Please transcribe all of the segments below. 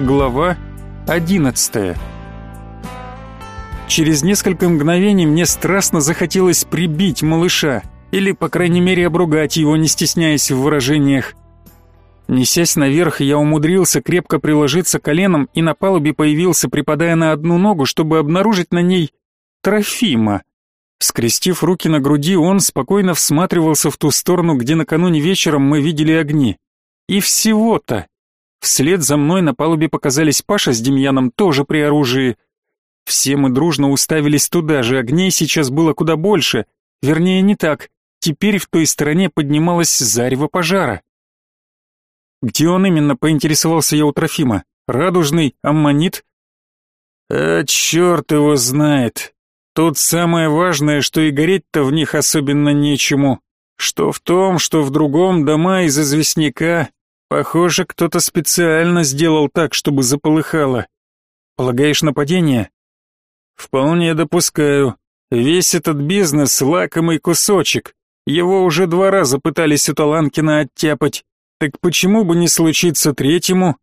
Глава 11. Через несколько мгновений мне страстно захотелось прибить малыша, или, по крайней мере, обругать его, не стесняясь в выражениях. Несясь наверх, я умудрился крепко приложиться коленом и на палубе появился, припадая на одну ногу, чтобы обнаружить на ней Трофима. Скрестив руки на груди, он спокойно всматривался в ту сторону, где накануне вечером мы видели огни. И всего-то. Вслед за мной на палубе показались Паша с Демьяном тоже при оружии. Все мы дружно уставились туда же, огней сейчас было куда больше. Вернее, не так. Теперь в той стороне поднималось зарево пожара. Где он именно, поинтересовался я у Трофима. Радужный, аммонит? А черт его знает. Тут самое важное, что и гореть-то в них особенно нечему. Что в том, что в другом дома из известняка. Похоже, кто-то специально сделал так, чтобы заполыхало. Полагаешь, нападение? Вполне допускаю. Весь этот бизнес — лакомый кусочек. Его уже два раза пытались у Таланкина оттяпать. Так почему бы не случиться третьему?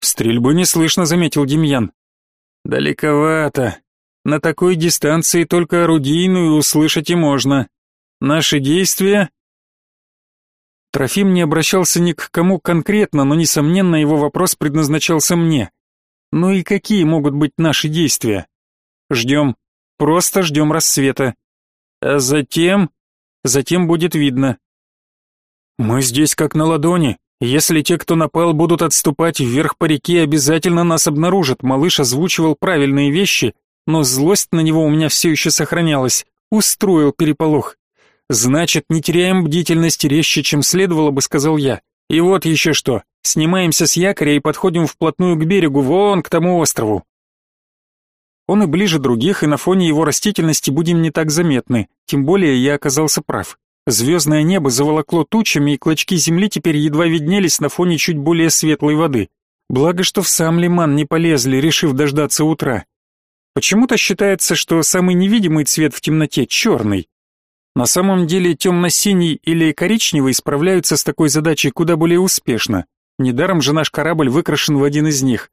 Стрельбы не слышно, заметил Демьян. Далековато. На такой дистанции только орудийную услышать и можно. Наши действия Трофим не обращался ни к кому конкретно, но, несомненно, его вопрос предназначался мне. Ну и какие могут быть наши действия? Ждем. Просто ждем рассвета. А затем... Затем будет видно. Мы здесь как на ладони. Если те, кто напал, будут отступать вверх по реке, обязательно нас обнаружат. Малыш озвучивал правильные вещи, но злость на него у меня все еще сохранялась. Устроил переполох. Значит, не теряем бдительности резче, чем следовало бы, сказал я. И вот еще что. Снимаемся с якоря и подходим вплотную к берегу, вон к тому острову. Он и ближе других, и на фоне его растительности будем не так заметны. Тем более я оказался прав. Звездное небо заволокло тучами, и клочки земли теперь едва виднелись на фоне чуть более светлой воды. Благо, что в сам лиман не полезли, решив дождаться утра. Почему-то считается, что самый невидимый цвет в темноте — черный. На самом деле темно-синий или коричневый справляются с такой задачей куда более успешно. Недаром же наш корабль выкрашен в один из них.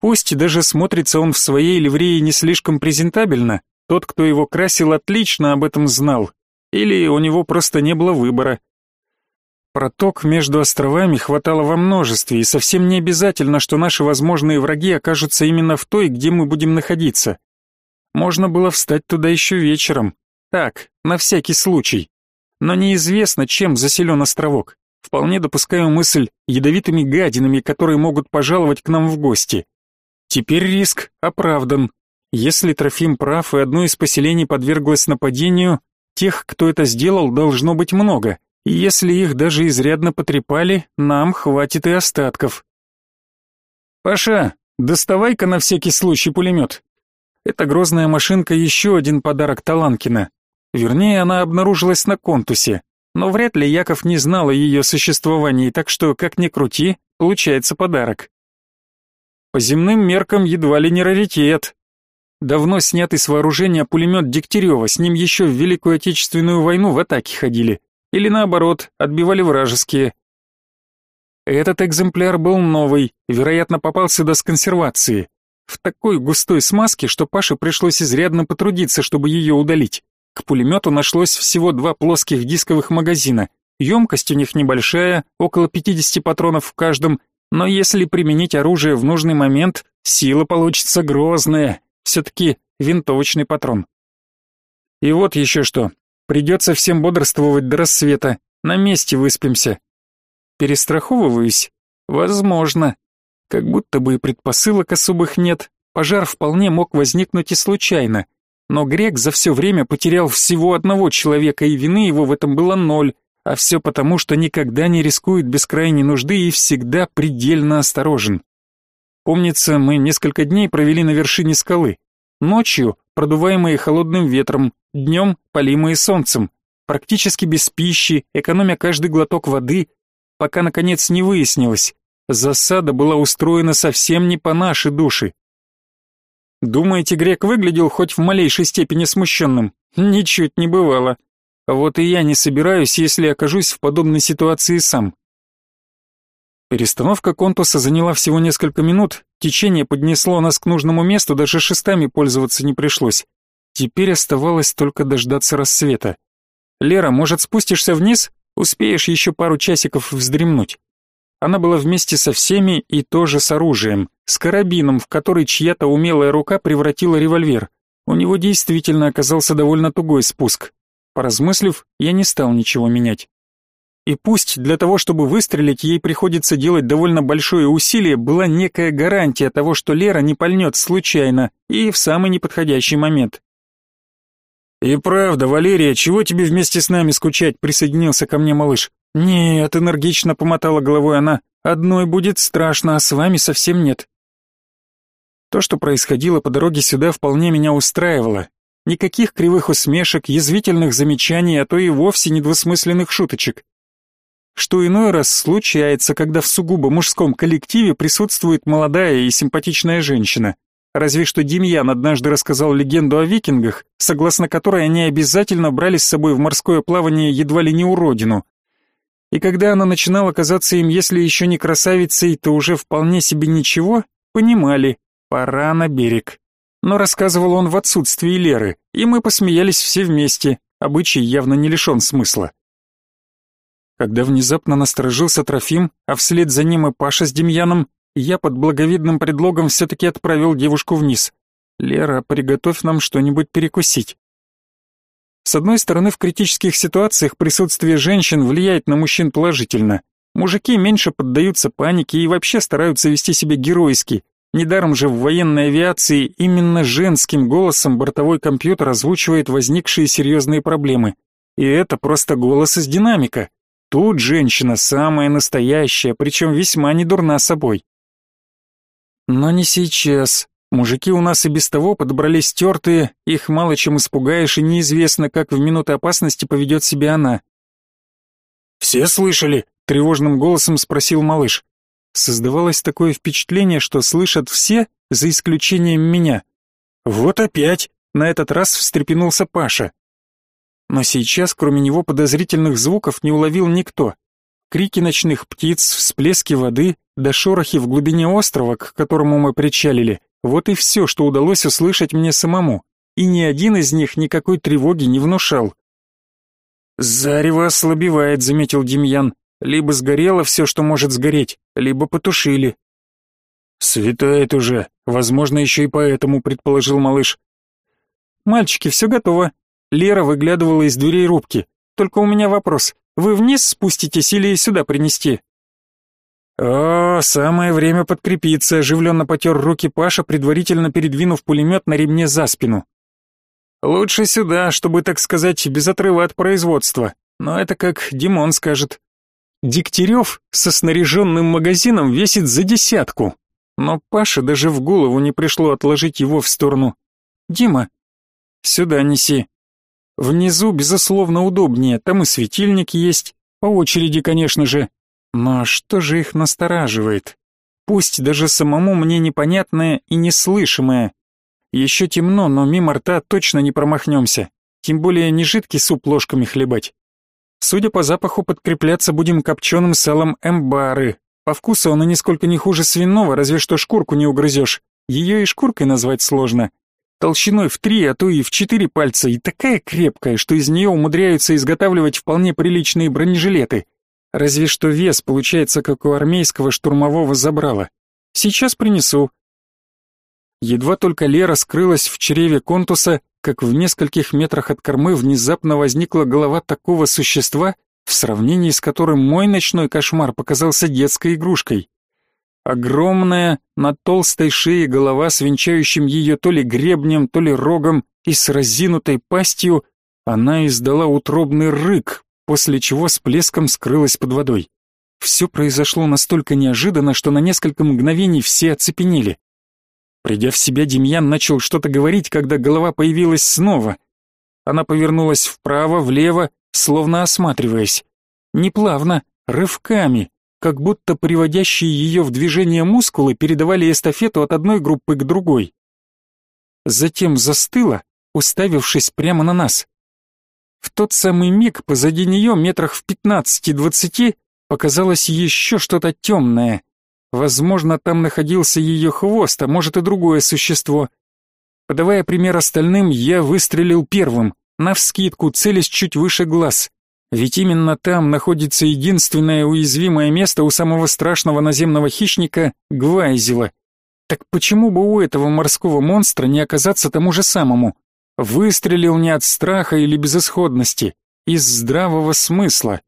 Пусть даже смотрится он в своей ливрее не слишком презентабельно, тот, кто его красил, отлично об этом знал. Или у него просто не было выбора. Проток между островами хватало во множестве, и совсем не обязательно, что наши возможные враги окажутся именно в той, где мы будем находиться. Можно было встать туда еще вечером, так, на всякий случай. Но неизвестно, чем заселен островок. Вполне допускаю мысль ядовитыми гадинами, которые могут пожаловать к нам в гости. Теперь риск оправдан. Если Трофим прав и одно из поселений подверглось нападению, тех, кто это сделал, должно быть много. И если их даже изрядно потрепали, нам хватит и остатков. «Паша, доставай-ка на всякий случай пулемет». Эта грозная машинка еще один подарок Таланкина. Вернее, она обнаружилась на контусе, но вряд ли Яков не знал о ее существовании, так что, как ни крути, получается подарок. По земным меркам едва ли не раритет. Давно снятый с вооружения пулемет Дегтярева, с ним еще в Великую Отечественную войну в атаке ходили. Или наоборот, отбивали вражеские. Этот экземпляр был новый, вероятно, попался до сконсервации. В такой густой смазке, что Паше пришлось изрядно потрудиться, чтобы ее удалить. К пулемету нашлось всего два плоских дисковых магазина. Емкость у них небольшая, около 50 патронов в каждом, но если применить оружие в нужный момент, сила получится грозная. Все-таки винтовочный патрон. И вот еще что. Придется всем бодрствовать до рассвета. На месте выспимся. Перестраховываюсь? Возможно. Как будто бы и предпосылок особых нет. Пожар вполне мог возникнуть и случайно. Но грек за все время потерял всего одного человека, и вины его в этом было ноль, а все потому, что никогда не рискует без крайней нужды и всегда предельно осторожен. Помнится, мы несколько дней провели на вершине скалы. Ночью, продуваемые холодным ветром, днем, полимые солнцем, практически без пищи, экономя каждый глоток воды, пока наконец не выяснилось, засада была устроена совсем не по нашей душе. Думаете, грек выглядел хоть в малейшей степени смущенным? Ничуть не бывало. Вот и я не собираюсь, если окажусь в подобной ситуации сам. Перестановка контуса заняла всего несколько минут, течение поднесло нас к нужному месту, даже шестами пользоваться не пришлось. Теперь оставалось только дождаться рассвета. «Лера, может, спустишься вниз? Успеешь еще пару часиков вздремнуть». Она была вместе со всеми и тоже с оружием, с карабином, в который чья-то умелая рука превратила револьвер. У него действительно оказался довольно тугой спуск. Поразмыслив, я не стал ничего менять. И пусть для того, чтобы выстрелить, ей приходится делать довольно большое усилие, была некая гарантия того, что Лера не пальнет случайно и в самый неподходящий момент. «И правда, Валерия, чего тебе вместе с нами скучать?» — присоединился ко мне малыш. «Нет», — энергично помотала головой она, — «одной будет страшно, а с вами совсем нет». То, что происходило по дороге сюда, вполне меня устраивало. Никаких кривых усмешек, язвительных замечаний, а то и вовсе недвусмысленных шуточек. Что иной раз случается, когда в сугубо мужском коллективе присутствует молодая и симпатичная женщина. Разве что Демьян однажды рассказал легенду о викингах, согласно которой они обязательно брали с собой в морское плавание едва ли не уродину. И когда она начинала казаться им, если еще не красавицей, то уже вполне себе ничего, понимали, пора на берег. Но рассказывал он в отсутствии Леры, и мы посмеялись все вместе, обычай явно не лишен смысла. Когда внезапно насторожился Трофим, а вслед за ним и Паша с Демьяном, я под благовидным предлогом все-таки отправил девушку вниз. «Лера, приготовь нам что-нибудь перекусить». С одной стороны, в критических ситуациях присутствие женщин влияет на мужчин положительно. Мужики меньше поддаются панике и вообще стараются вести себя геройски. Недаром же в военной авиации именно женским голосом бортовой компьютер озвучивает возникшие серьезные проблемы. И это просто голос из динамика. Тут женщина самая настоящая, причем весьма недурна собой. Но не сейчас. Мужики у нас и без того подобрались стертые, их мало чем испугаешь, и неизвестно, как в минуты опасности поведет себя она. «Все слышали?» — тревожным голосом спросил малыш. Создавалось такое впечатление, что слышат все, за исключением меня. «Вот опять!» — на этот раз встрепенулся Паша. Но сейчас, кроме него, подозрительных звуков не уловил никто. Крики ночных птиц, всплески воды, да шорохи в глубине острова, к которому мы причалили, вот и все, что удалось услышать мне самому, и ни один из них никакой тревоги не внушал. «Зарево ослабевает», — заметил Демьян. «Либо сгорело все, что может сгореть, либо потушили». «Светает уже, возможно, еще и поэтому», — предположил малыш. «Мальчики, все готово». Лера выглядывала из дверей рубки. «Только у меня вопрос. Вы вниз спуститесь или сюда принести?» «О, самое время подкрепиться», — оживленно потер руки Паша, предварительно передвинув пулемет на ремне за спину. «Лучше сюда, чтобы, так сказать, без отрыва от производства. Но это как Димон скажет. Дегтярев со снаряженным магазином весит за десятку. Но Паше даже в голову не пришло отложить его в сторону. «Дима, сюда неси. Внизу, безусловно, удобнее, там и светильник есть, по очереди, конечно же. Но что же их настораживает? Пусть даже самому мне непонятное и неслышимое. Еще темно, но мимо рта точно не промахнемся. Тем более не жидкий суп ложками хлебать. Судя по запаху, подкрепляться будем копченым салом эмбары. По вкусу оно нисколько не хуже свиного, разве что шкурку не угрызешь. Ее и шкуркой назвать сложно толщиной в три, а то и в четыре пальца, и такая крепкая, что из нее умудряются изготавливать вполне приличные бронежилеты. Разве что вес получается, как у армейского штурмового забрала. Сейчас принесу. Едва только Лера скрылась в чреве контуса, как в нескольких метрах от кормы внезапно возникла голова такого существа, в сравнении с которым мой ночной кошмар показался детской игрушкой. Огромная, на толстой шее голова с венчающим ее то ли гребнем, то ли рогом и с разинутой пастью, она издала утробный рык, после чего с плеском скрылась под водой. Все произошло настолько неожиданно, что на несколько мгновений все оцепенели. Придя в себя, Демьян начал что-то говорить, когда голова появилась снова. Она повернулась вправо, влево, словно осматриваясь. Неплавно, рывками, как будто приводящие ее в движение мускулы передавали эстафету от одной группы к другой. Затем застыла, уставившись прямо на нас. В тот самый миг позади нее, метрах в пятнадцати-двадцати, показалось еще что-то темное. Возможно, там находился ее хвост, а может и другое существо. Подавая пример остальным, я выстрелил первым, навскидку, целясь чуть выше глаз. Ведь именно там находится единственное уязвимое место у самого страшного наземного хищника — Гвайзела. Так почему бы у этого морского монстра не оказаться тому же самому? Выстрелил не от страха или безысходности, из здравого смысла.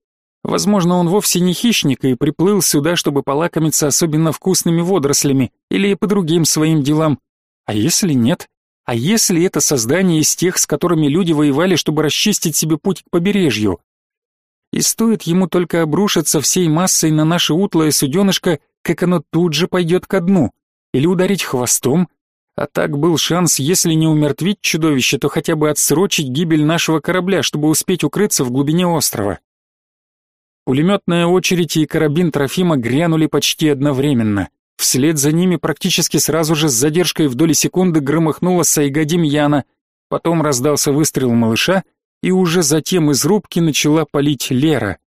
Возможно, он вовсе не хищник и приплыл сюда, чтобы полакомиться особенно вкусными водорослями или по другим своим делам. А если нет? А если это создание из тех, с которыми люди воевали, чтобы расчистить себе путь к побережью? И стоит ему только обрушиться всей массой на наше утлое суденышко, как оно тут же пойдет ко дну. Или ударить хвостом. А так был шанс, если не умертвить чудовище, то хотя бы отсрочить гибель нашего корабля, чтобы успеть укрыться в глубине острова. Пулеметная очередь и карабин Трофима грянули почти одновременно. Вслед за ними практически сразу же с задержкой в доли секунды громыхнула сайга Демьяна, потом раздался выстрел малыша, и уже затем из рубки начала палить Лера.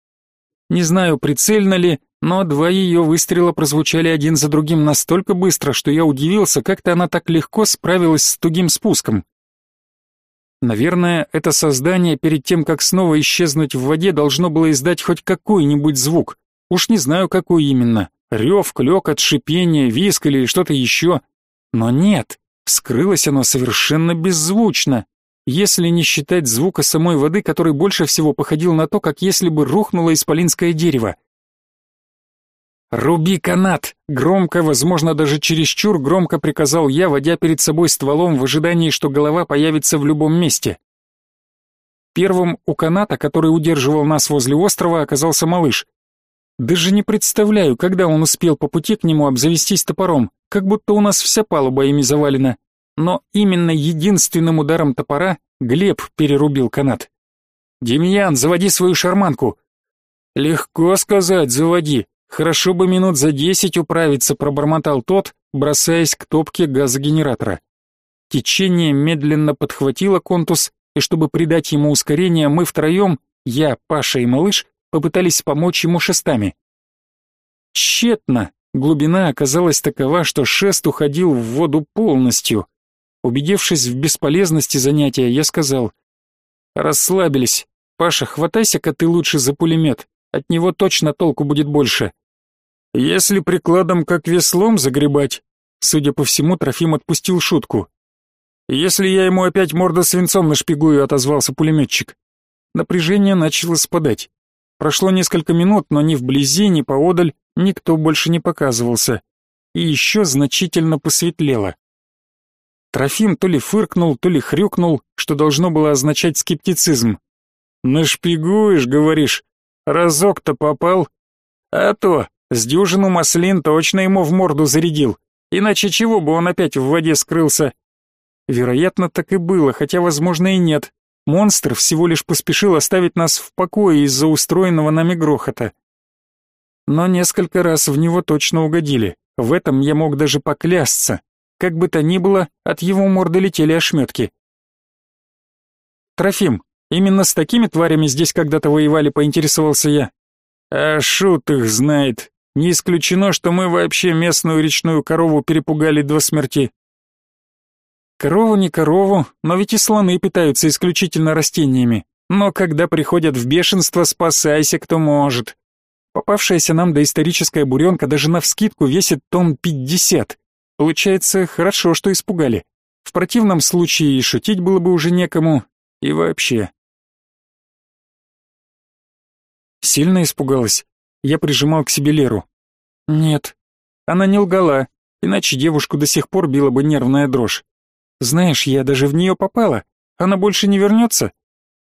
Не знаю, прицельно ли, но два ее выстрела прозвучали один за другим настолько быстро, что я удивился, как-то она так легко справилась с тугим спуском. Наверное, это создание перед тем, как снова исчезнуть в воде, должно было издать хоть какой-нибудь звук. Уж не знаю, какой именно. Рев, клёкот, шипение, виск или что-то еще. Но нет, скрылось оно совершенно беззвучно, если не считать звука самой воды, который больше всего походил на то, как если бы рухнуло исполинское дерево. «Руби канат!» — громко, возможно, даже чересчур громко приказал я, водя перед собой стволом в ожидании, что голова появится в любом месте. Первым у каната, который удерживал нас возле острова, оказался малыш. Даже не представляю, когда он успел по пути к нему обзавестись топором, как будто у нас вся палуба ими завалена. Но именно единственным ударом топора Глеб перерубил канат. «Демьян, заводи свою шарманку!» «Легко сказать, заводи. Хорошо бы минут за десять управиться», — пробормотал тот, бросаясь к топке газогенератора. Течение медленно подхватило контус, и чтобы придать ему ускорение, мы втроем, я, Паша и малыш, попытались помочь ему шестами. Тщетно. Глубина оказалась такова, что шест уходил в воду полностью. Убедившись в бесполезности занятия, я сказал, «Расслабились. Паша, хватайся-ка ты лучше за пулемет. От него точно толку будет больше». «Если прикладом как веслом загребать...» Судя по всему, Трофим отпустил шутку. «Если я ему опять морду свинцом нашпигую», — отозвался пулеметчик. Напряжение начало спадать. Прошло несколько минут, но ни вблизи, ни поодаль никто больше не показывался. И еще значительно посветлело. Трофим то ли фыркнул, то ли хрюкнул, что должно было означать скептицизм. «Нашпигуешь, говоришь? Разок-то попал?» «А то, с дюжину маслин точно ему в морду зарядил, иначе чего бы он опять в воде скрылся?» Вероятно, так и было, хотя, возможно, и нет. Монстр всего лишь поспешил оставить нас в покое из-за устроенного нами грохота. Но несколько раз в него точно угодили. В этом я мог даже поклясться. Как бы то ни было, от его морды летели ошметки. «Трофим, именно с такими тварями здесь когда-то воевали», — поинтересовался я. «А шут их знает. Не исключено, что мы вообще местную речную корову перепугали до смерти. Корову не корову, но ведь и слоны питаются исключительно растениями. Но когда приходят в бешенство, спасайся, кто может. Попавшаяся нам доисторическая буренка даже навскидку весит тонн пятьдесят. Получается, хорошо, что испугали. В противном случае и шутить было бы уже некому, и вообще. Сильно испугалась. Я прижимал к себе Леру. Нет, она не лгала, иначе девушку до сих пор била бы нервная дрожь. Знаешь, я даже в нее попала. Она больше не вернется.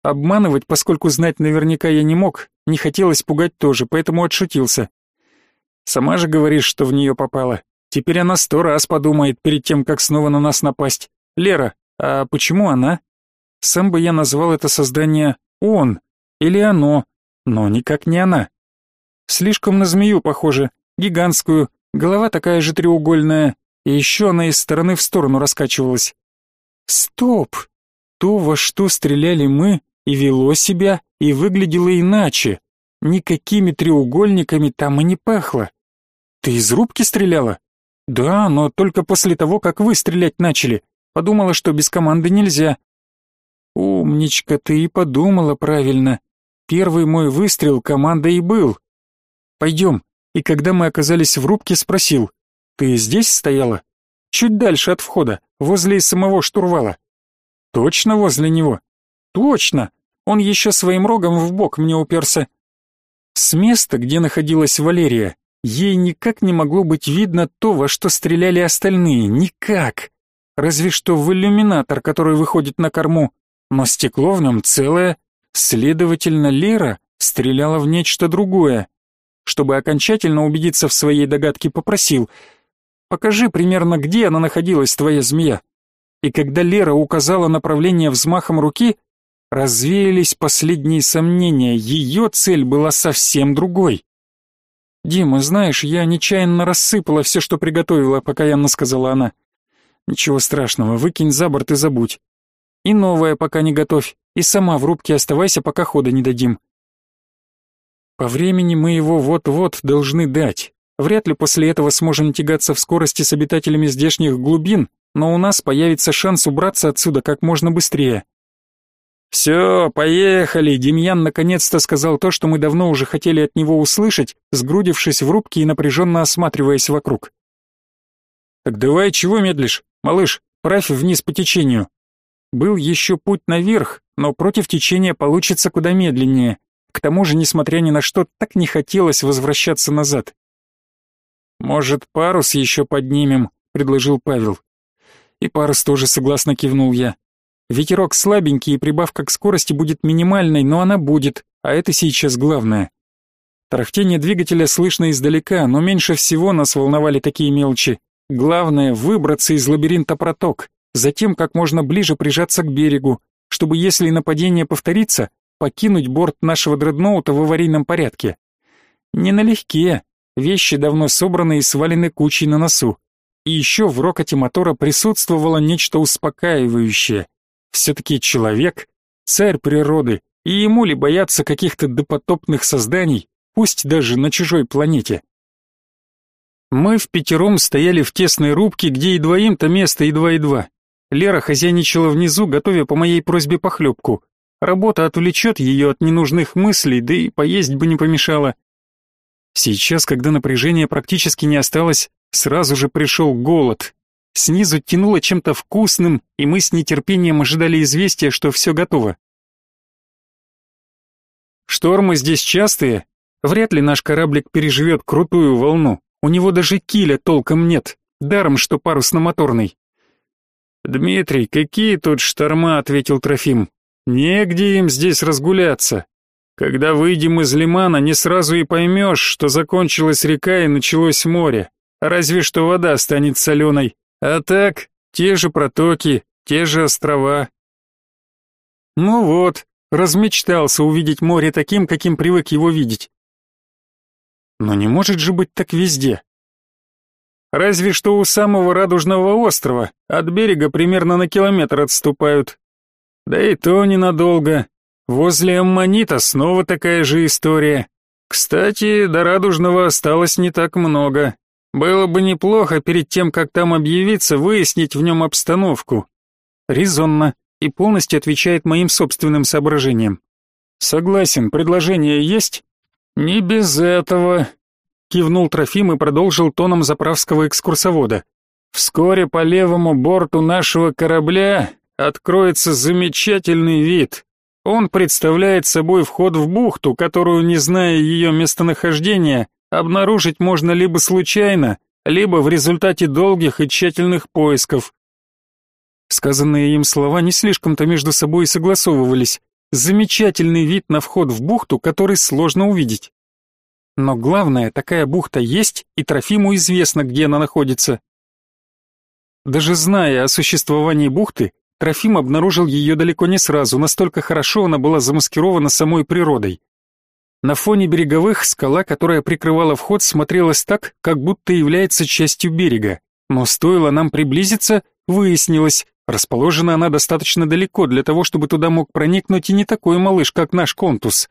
Обманывать, поскольку знать наверняка я не мог, не хотелось пугать тоже, поэтому отшутился. Сама же говоришь, что в нее попала. Теперь она сто раз подумает перед тем, как снова на нас напасть. Лера, а почему она? Сам бы я назвал это создание «он» или «оно», но никак не она. Слишком на змею похоже, гигантскую, голова такая же треугольная, и еще она из стороны в сторону раскачивалась. Стоп! То, во что стреляли мы, и вело себя, и выглядело иначе. никакими треугольниками там и не пахло. Ты из рубки стреляла? Да, но только после того, как вы стрелять начали. Подумала, что без команды нельзя. Умничка, ты и подумала правильно. Первый мой выстрел команда и был. Пойдем. И когда мы оказались в рубке, спросил. Ты здесь стояла? Чуть дальше от входа, возле самого штурвала. Точно возле него? Точно. Он еще своим рогом в бок мне уперся. С места, где находилась Валерия, ей никак не могло быть видно то, во что стреляли остальные, никак. Разве что в иллюминатор, который выходит на корму, но стекло в нем целое. Следовательно, Лера стреляла в нечто другое. Чтобы окончательно убедиться в своей догадке, попросил «Покажи примерно, где она находилась, твоя змея». И когда Лера указала направление взмахом руки, развеялись последние сомнения, ее цель была совсем другой. «Дима, знаешь, я нечаянно рассыпала все, что приготовила», — покаянно сказала она. «Ничего страшного, выкинь за борт и забудь. И новое пока не готовь, и сама в рубке оставайся, пока хода не дадим. По времени мы его вот-вот должны дать. Вряд ли после этого сможем тягаться в скорости с обитателями здешних глубин, но у нас появится шанс убраться отсюда как можно быстрее. «Все, поехали!» Демьян наконец-то сказал то, что мы давно уже хотели от него услышать, сгрудившись в рубке и напряженно осматриваясь вокруг. «Так давай, чего медлишь? Малыш, правь вниз по течению. Был еще путь наверх, но против течения получится куда медленнее. К тому же, несмотря ни на что, так не хотелось возвращаться назад. «Может, парус еще поднимем?» — предложил Павел. И парус тоже согласно кивнул я. Ветерок слабенький, и прибавка к скорости будет минимальной, но она будет, а это сейчас главное. Тарахтение двигателя слышно издалека, но меньше всего нас волновали такие мелочи. Главное — выбраться из лабиринта проток затем как можно ближе прижаться к берегу, чтобы, если нападение повторится, покинуть борт нашего дредноута в аварийном порядке. Не налегке, вещи давно собраны и свалены кучей на носу. И еще в рокоте мотора присутствовало нечто успокаивающее. Все-таки человек — царь природы, и ему ли бояться каких-то допотопных созданий, пусть даже на чужой планете. Мы в пятером стояли в тесной рубке, где и двоим-то место едва и два. Лера хозяйничала внизу, готовя по моей просьбе похлебку. Работа отвлечет ее от ненужных мыслей, да и поесть бы не помешало. Сейчас, когда напряжения практически не осталось, сразу же пришел голод. Снизу тянуло чем-то вкусным, и мы с нетерпением ожидали известия, что все готово. Штормы здесь частые. Вряд ли наш кораблик переживет крутую волну. У него даже киля толком нет, даром что парусно-моторный. «Дмитрий, какие тут шторма?» — ответил Трофим. «Негде им здесь разгуляться. Когда выйдем из лимана, не сразу и поймешь, что закончилась река и началось море. Разве что вода станет соленой. А так, те же протоки, те же острова». Ну вот, размечтался увидеть море таким, каким привык его видеть. Но не может же быть так везде. Разве что у самого Радужного острова, от берега примерно на километр отступают. Да и то ненадолго. Возле Аммонита снова такая же история. Кстати, до Радужного осталось не так много. Было бы неплохо перед тем, как там объявиться, выяснить в нем обстановку. Резонно и полностью отвечает моим собственным соображениям. Согласен, предложение есть? Не без этого, Кивнул Трофим и продолжил тоном заправского экскурсовода. Вскоре по левому борту нашего корабля откроется замечательный вид. Он представляет собой вход в бухту, которую, не зная ее местонахождения, обнаружить можно либо случайно, либо в результате долгих и тщательных поисков. Сказанные им слова не слишком-то между собой согласовывались. Замечательный вид на вход в бухту, который сложно увидеть. Но главное, такая бухта есть, и Трофиму известно, где она находится. Даже зная о существовании бухты, Трофим обнаружил ее далеко не сразу, настолько хорошо она была замаскирована самой природой. На фоне береговых скала, которая прикрывала вход, смотрелась так, как будто является частью берега. Но стоило нам приблизиться, выяснилось, расположена она достаточно далеко для того, чтобы туда мог проникнуть и не такой малыш, как наш контус.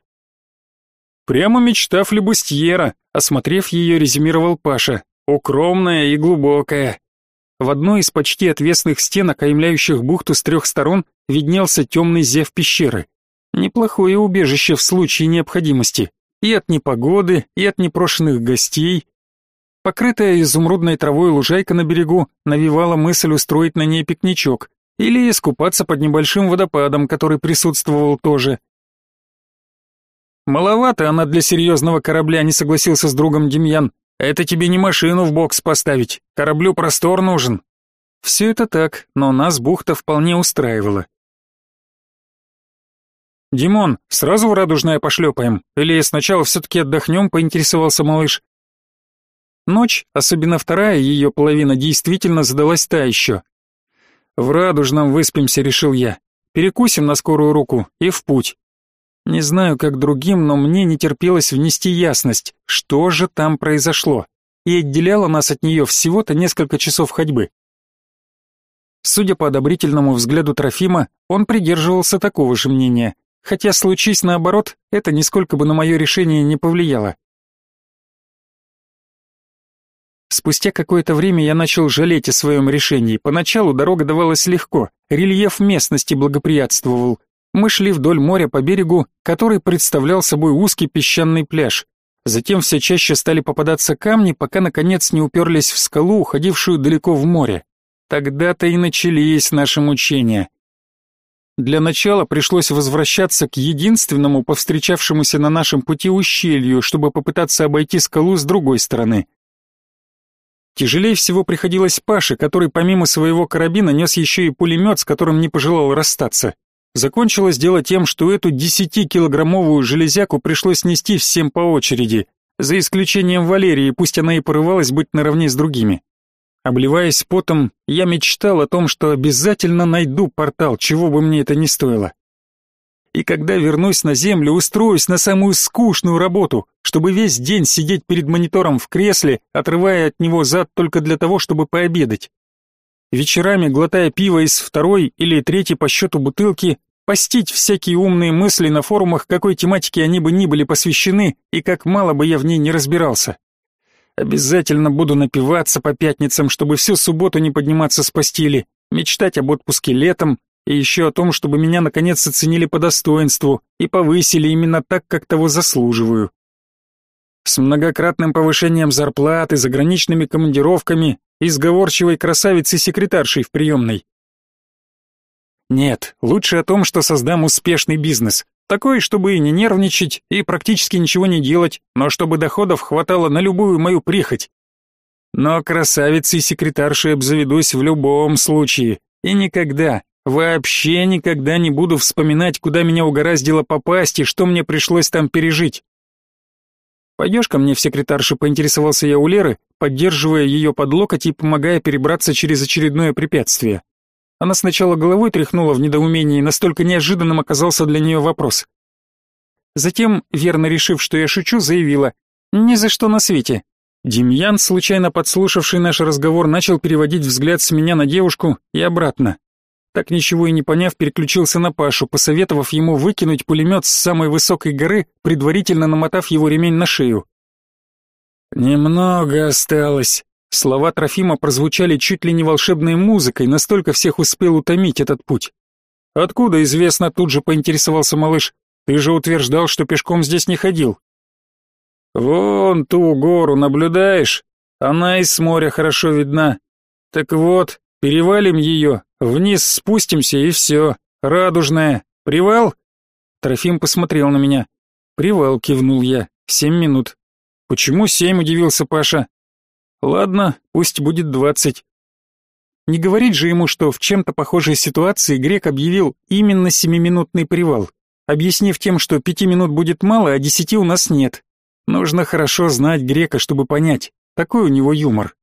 Прямо мечта флебустьера, осмотрев ее, резюмировал Паша. Укромная и глубокая. В одной из почти отвесных стен, окаймляющих бухту с трех сторон, виднелся темный зев пещеры. Неплохое убежище в случае необходимости. И от непогоды, и от непрошенных гостей. Покрытая изумрудной травой лужайка на берегу навевала мысль устроить на ней пикничок или искупаться под небольшим водопадом, который присутствовал тоже. «Маловато она для серьезного корабля», — не согласился с другом Демьян. «Это тебе не машину в бокс поставить, кораблю простор нужен». Все это так, но нас бухта вполне устраивала. «Димон, сразу в Радужное пошлепаем? Или сначала все-таки отдохнем?» — поинтересовался малыш. Ночь, особенно вторая ее половина, действительно задалась та еще. «В Радужном выспимся», — решил я. «Перекусим на скорую руку и в путь». Не знаю, как другим, но мне не терпелось внести ясность, что же там произошло, и отделяло нас от нее всего-то несколько часов ходьбы. Судя по одобрительному взгляду Трофима, он придерживался такого же мнения, хотя случись наоборот, это нисколько бы на мое решение не повлияло. Спустя какое-то время я начал жалеть о своем решении. Поначалу дорога давалась легко, рельеф местности благоприятствовал, мы шли вдоль моря по берегу, который представлял собой узкий песчаный пляж. Затем все чаще стали попадаться камни, пока наконец не уперлись в скалу, уходившую далеко в море. Тогда-то и начались наши мучения. Для начала пришлось возвращаться к единственному повстречавшемуся на нашем пути ущелью, чтобы попытаться обойти скалу с другой стороны. Тяжелее всего приходилось Паше, который помимо своего карабина нес еще и пулемет, с которым не пожелал расстаться. Закончилось дело тем, что эту десятикилограммовую железяку пришлось нести всем по очереди, за исключением Валерии, пусть она и порывалась быть наравне с другими. Обливаясь потом, я мечтал о том, что обязательно найду портал, чего бы мне это ни стоило. И когда вернусь на землю, устроюсь на самую скучную работу, чтобы весь день сидеть перед монитором в кресле, отрывая от него зад только для того, чтобы пообедать вечерами, глотая пиво из второй или третьей по счету бутылки, постить всякие умные мысли на форумах, какой тематике они бы ни были посвящены, и как мало бы я в ней не разбирался. Обязательно буду напиваться по пятницам, чтобы всю субботу не подниматься с постели, мечтать об отпуске летом и еще о том, чтобы меня наконец оценили по достоинству и повысили именно так, как того заслуживаю. С многократным повышением зарплаты, заграничными командировками и сговорчивой красавицей-секретаршей в приемной. Нет, лучше о том, что создам успешный бизнес. Такой, чтобы и не нервничать, и практически ничего не делать, но чтобы доходов хватало на любую мою прихоть. Но красавицей-секретаршей обзаведусь в любом случае. И никогда, вообще никогда не буду вспоминать, куда меня угораздило попасть и что мне пришлось там пережить. «Пойдешь ко мне в секретаршу?» — поинтересовался я у Леры, поддерживая ее под локоть и помогая перебраться через очередное препятствие. Она сначала головой тряхнула в недоумении, настолько неожиданным оказался для нее вопрос. Затем, верно решив, что я шучу, заявила «Ни за что на свете». Демьян, случайно подслушавший наш разговор, начал переводить взгляд с меня на девушку и обратно. Так ничего и не поняв, переключился на Пашу, посоветовав ему выкинуть пулемет с самой высокой горы, предварительно намотав его ремень на шею. «Немного осталось». Слова Трофима прозвучали чуть ли не волшебной музыкой, настолько всех успел утомить этот путь. «Откуда известно?» — тут же поинтересовался малыш. «Ты же утверждал, что пешком здесь не ходил». «Вон ту гору наблюдаешь? Она из моря хорошо видна. Так вот, перевалим ее, Вниз спустимся и все. Радужная. Привал? Трофим посмотрел на меня. Привал, кивнул я. Семь минут. Почему семь, удивился Паша. Ладно, пусть будет двадцать. Не говорить же ему, что в чем-то похожей ситуации грек объявил именно семиминутный привал, объяснив тем, что пяти минут будет мало, а десяти у нас нет. Нужно хорошо знать грека, чтобы понять. Такой у него юмор.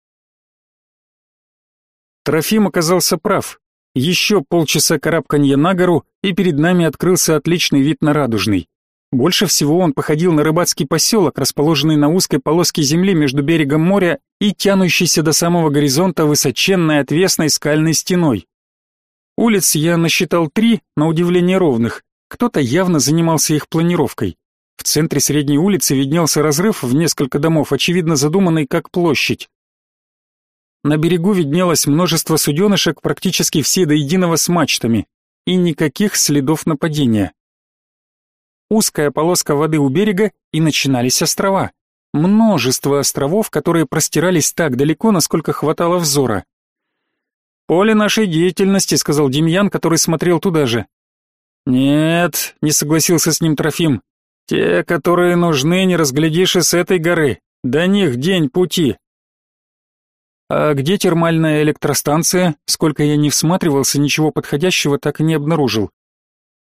Трофим оказался прав. Еще полчаса карабканья на гору, и перед нами открылся отличный вид на Радужный. Больше всего он походил на рыбацкий поселок, расположенный на узкой полоске земли между берегом моря и тянущейся до самого горизонта высоченной отвесной скальной стеной. Улиц я насчитал три, на удивление ровных, кто-то явно занимался их планировкой. В центре средней улицы виднелся разрыв в несколько домов, очевидно задуманный как площадь. На берегу виднелось множество суденышек, практически все до единого с мачтами, и никаких следов нападения. Узкая полоска воды у берега, и начинались острова. Множество островов, которые простирались так далеко, насколько хватало взора. «Поле нашей деятельности», — сказал Демьян, который смотрел туда же. «Нет», — не согласился с ним Трофим, — «те, которые нужны, не разглядишь и с этой горы. До них день пути». «А где термальная электростанция? Сколько я не всматривался, ничего подходящего так и не обнаружил».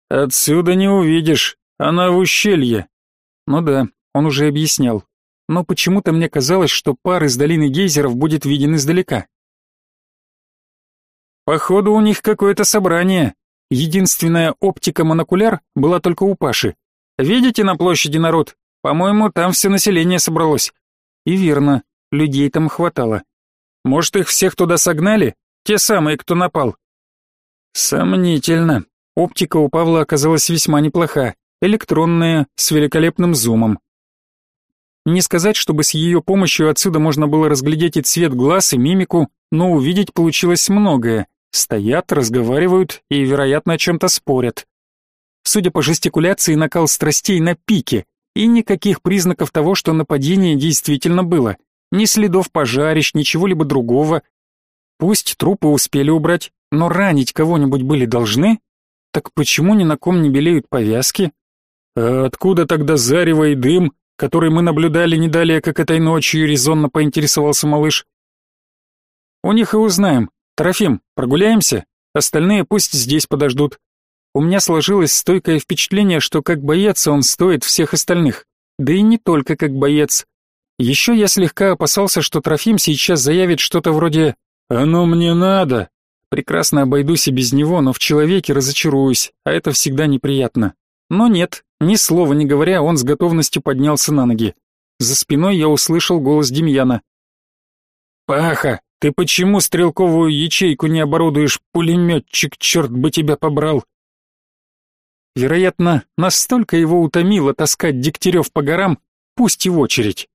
«Отсюда не увидишь, она в ущелье». «Ну да, он уже объяснял. Но почему-то мне казалось, что пар из долины гейзеров будет виден издалека». «Походу, у них какое-то собрание», Единственная оптика-монокуляр была только у Паши. Видите на площади народ? По-моему, там все население собралось. И верно, людей там хватало. Может, их всех туда согнали? Те самые, кто напал? Сомнительно. Оптика у Павла оказалась весьма неплоха, электронная, с великолепным зумом. Не сказать, чтобы с ее помощью отсюда можно было разглядеть и цвет глаз, и мимику, но увидеть получилось многое. Стоят, разговаривают и, вероятно, о чем-то спорят. Судя по жестикуляции, накал страстей на пике, и никаких признаков того, что нападение действительно было. Ни следов пожарищ, ничего либо другого. Пусть трупы успели убрать, но ранить кого-нибудь были должны. Так почему ни на ком не белеют повязки? А откуда тогда зарево и дым, который мы наблюдали не далее, как этой ночью, резонно поинтересовался малыш. У них и узнаем, Трофим, прогуляемся? Остальные пусть здесь подождут. У меня сложилось стойкое впечатление, что как боец он стоит всех остальных. Да и не только как боец. Еще я слегка опасался, что Трофим сейчас заявит что-то вроде «Оно мне надо». Прекрасно обойдусь и без него, но в человеке разочаруюсь, а это всегда неприятно. Но нет, ни слова не говоря, он с готовностью поднялся на ноги. За спиной я услышал голос Демьяна. «Паха, ты почему стрелковую ячейку не оборудуешь, пулеметчик, черт бы тебя побрал? Вероятно, настолько его утомило таскать Дегтярев по горам, пусть и в очередь.